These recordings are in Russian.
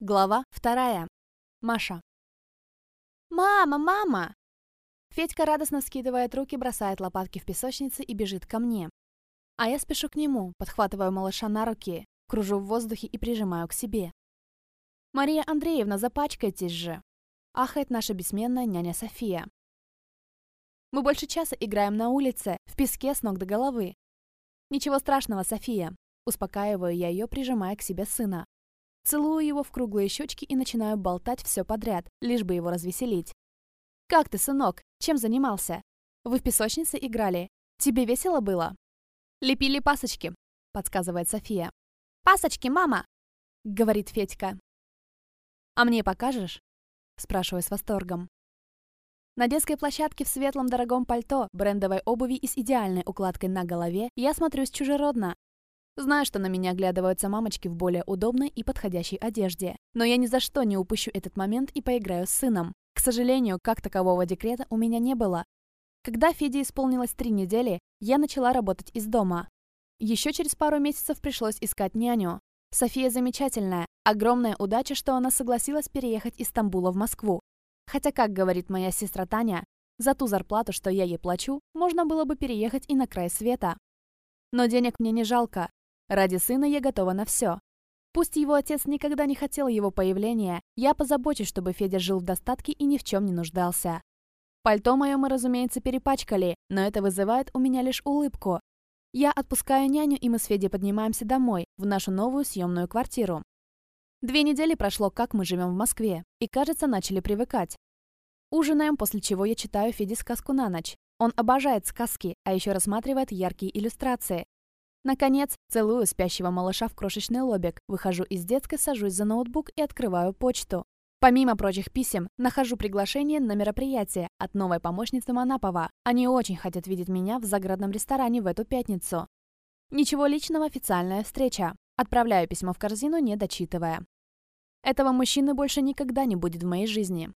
Глава вторая. Маша. «Мама, мама!» Федька радостно скидывает руки, бросает лопатки в песочнице и бежит ко мне. А я спешу к нему, подхватываю малыша на руки, кружу в воздухе и прижимаю к себе. «Мария Андреевна, запачкайтесь же!» Ахает наша бессменная няня София. Мы больше часа играем на улице, в песке с ног до головы. «Ничего страшного, София!» Успокаиваю я ее, прижимая к себе сына. Целую его в круглые щечки и начинаю болтать все подряд, лишь бы его развеселить. «Как ты, сынок? Чем занимался? Вы в песочнице играли? Тебе весело было?» «Лепили пасочки», — подсказывает София. «Пасочки, мама!» — говорит Федька. «А мне покажешь?» — спрашиваю с восторгом. На детской площадке в светлом дорогом пальто, брендовой обуви и с идеальной укладкой на голове я смотрюсь чужеродно, Знаю, что на меня оглядываются мамочки в более удобной и подходящей одежде. Но я ни за что не упущу этот момент и поиграю с сыном. К сожалению, как такового декрета у меня не было. Когда Феде исполнилось три недели, я начала работать из дома. Еще через пару месяцев пришлось искать няню. София замечательная. Огромная удача, что она согласилась переехать из Стамбула в Москву. Хотя, как говорит моя сестра Таня, за ту зарплату, что я ей плачу, можно было бы переехать и на край света. Но денег мне не жалко. Ради сына я готова на все. Пусть его отец никогда не хотел его появления, я позабочусь, чтобы Федя жил в достатке и ни в чем не нуждался. Пальто мое мы, разумеется, перепачкали, но это вызывает у меня лишь улыбку. Я отпускаю няню, и мы с Федей поднимаемся домой, в нашу новую съемную квартиру. Две недели прошло, как мы живем в Москве, и, кажется, начали привыкать. Ужинаем, после чего я читаю Феде сказку на ночь. Он обожает сказки, а еще рассматривает яркие иллюстрации. Наконец, целую спящего малыша в крошечный лобик, выхожу из детской, сажусь за ноутбук и открываю почту. Помимо прочих писем, нахожу приглашение на мероприятие от новой помощницы Манапова. Они очень хотят видеть меня в загородном ресторане в эту пятницу. Ничего личного, официальная встреча. Отправляю письмо в корзину, не дочитывая. Этого мужчины больше никогда не будет в моей жизни.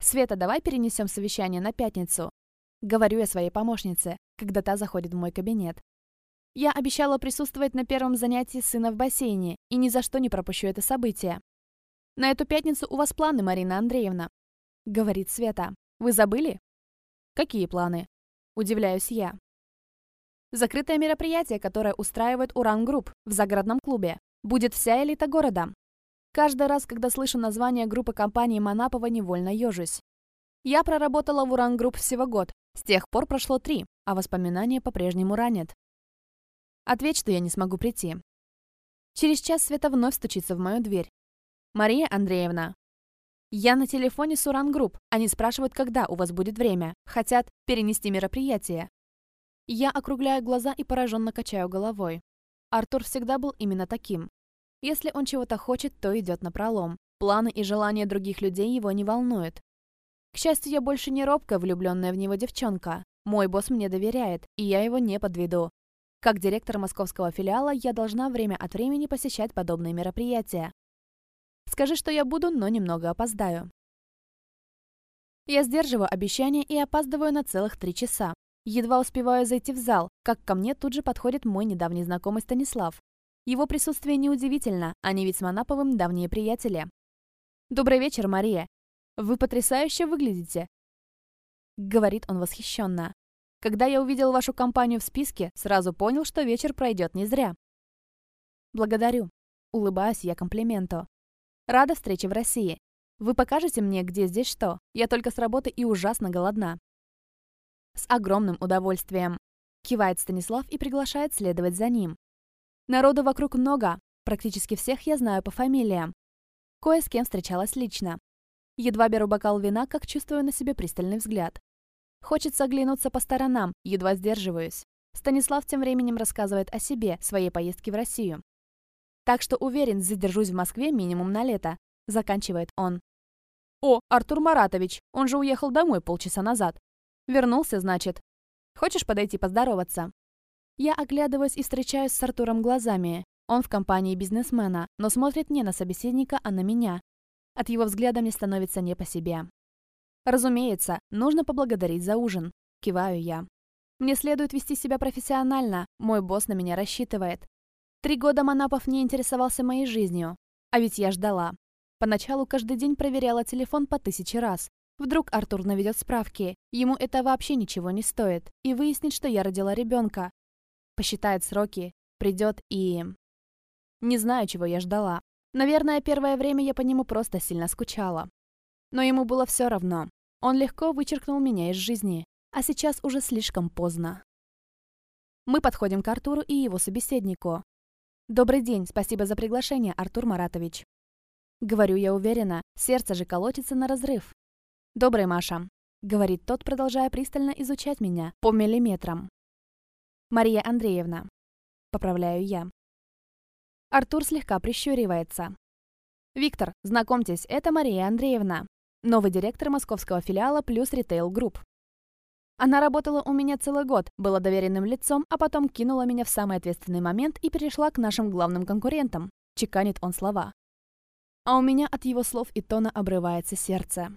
Света, давай перенесем совещание на пятницу. Говорю я своей помощнице, когда та заходит в мой кабинет. Я обещала присутствовать на первом занятии сына в бассейне и ни за что не пропущу это событие. «На эту пятницу у вас планы, Марина Андреевна», — говорит Света. «Вы забыли?» «Какие планы?» — удивляюсь я. Закрытое мероприятие, которое устраивает Уран Групп в загородном клубе. Будет вся элита города. Каждый раз, когда слышу название группы компании Манапова, невольно ежусь. Я проработала в Уран Групп всего год, с тех пор прошло три, а воспоминания по-прежнему ранят. Ответь, что я не смогу прийти. Через час Света вновь стучится в мою дверь. «Мария Андреевна». «Я на телефоне с Урангрупп. Они спрашивают, когда у вас будет время. Хотят перенести мероприятие». Я округляю глаза и пораженно качаю головой. Артур всегда был именно таким. Если он чего-то хочет, то идет напролом. Планы и желания других людей его не волнуют. К счастью, я больше не робкая влюбленная в него девчонка. Мой босс мне доверяет, и я его не подведу. Как директор московского филиала я должна время от времени посещать подобные мероприятия. Скажи, что я буду, но немного опоздаю. Я сдерживаю обещание и опаздываю на целых три часа. Едва успеваю зайти в зал, как ко мне тут же подходит мой недавний знакомый Станислав. Его присутствие неудивительно, они ведь с Манаповым давние приятели. «Добрый вечер, Мария. Вы потрясающе выглядите!» Говорит он восхищенно. «Когда я увидел вашу компанию в списке, сразу понял, что вечер пройдет не зря». «Благодарю». Улыбаюсь я комплименту. «Рада встрече в России. Вы покажете мне, где здесь что? Я только с работы и ужасно голодна». «С огромным удовольствием», — кивает Станислав и приглашает следовать за ним. Народу вокруг много, практически всех я знаю по фамилиям. Кое с кем встречалась лично. Едва беру бокал вина, как чувствую на себе пристальный взгляд. Хочется оглянуться по сторонам, едва сдерживаюсь. Станислав тем временем рассказывает о себе, своей поездке в Россию. Так что уверен, задержусь в Москве минимум на лето. Заканчивает он. О, Артур Маратович, он же уехал домой полчаса назад. Вернулся, значит. Хочешь подойти поздороваться? Я оглядываюсь и встречаюсь с Артуром глазами. Он в компании бизнесмена, но смотрит не на собеседника, а на меня. От его взгляда мне становится не по себе. Разумеется, нужно поблагодарить за ужин. Киваю я. Мне следует вести себя профессионально, мой босс на меня рассчитывает. Три года Манапов не интересовался моей жизнью, А ведь я ждала. Поначалу каждый день проверяла телефон по тысяче раз. Вдруг Артур наведет справки. Ему это вообще ничего не стоит. И выяснит, что я родила ребенка. Посчитает сроки, придет и... Не знаю, чего я ждала. Наверное, первое время я по нему просто сильно скучала. Но ему было все равно. Он легко вычеркнул меня из жизни. А сейчас уже слишком поздно. Мы подходим к Артуру и его собеседнику. «Добрый день, спасибо за приглашение, Артур Маратович». Говорю я уверенно, сердце же колотится на разрыв. «Добрый, Маша», — говорит тот, продолжая пристально изучать меня по миллиметрам. «Мария Андреевна», — поправляю я. Артур слегка прищуривается. «Виктор, знакомьтесь, это Мария Андреевна, новый директор московского филиала плюс ритейл групп. Она работала у меня целый год, была доверенным лицом, а потом кинула меня в самый ответственный момент и перешла к нашим главным конкурентам. Чеканит он слова. А у меня от его слов и тона обрывается сердце.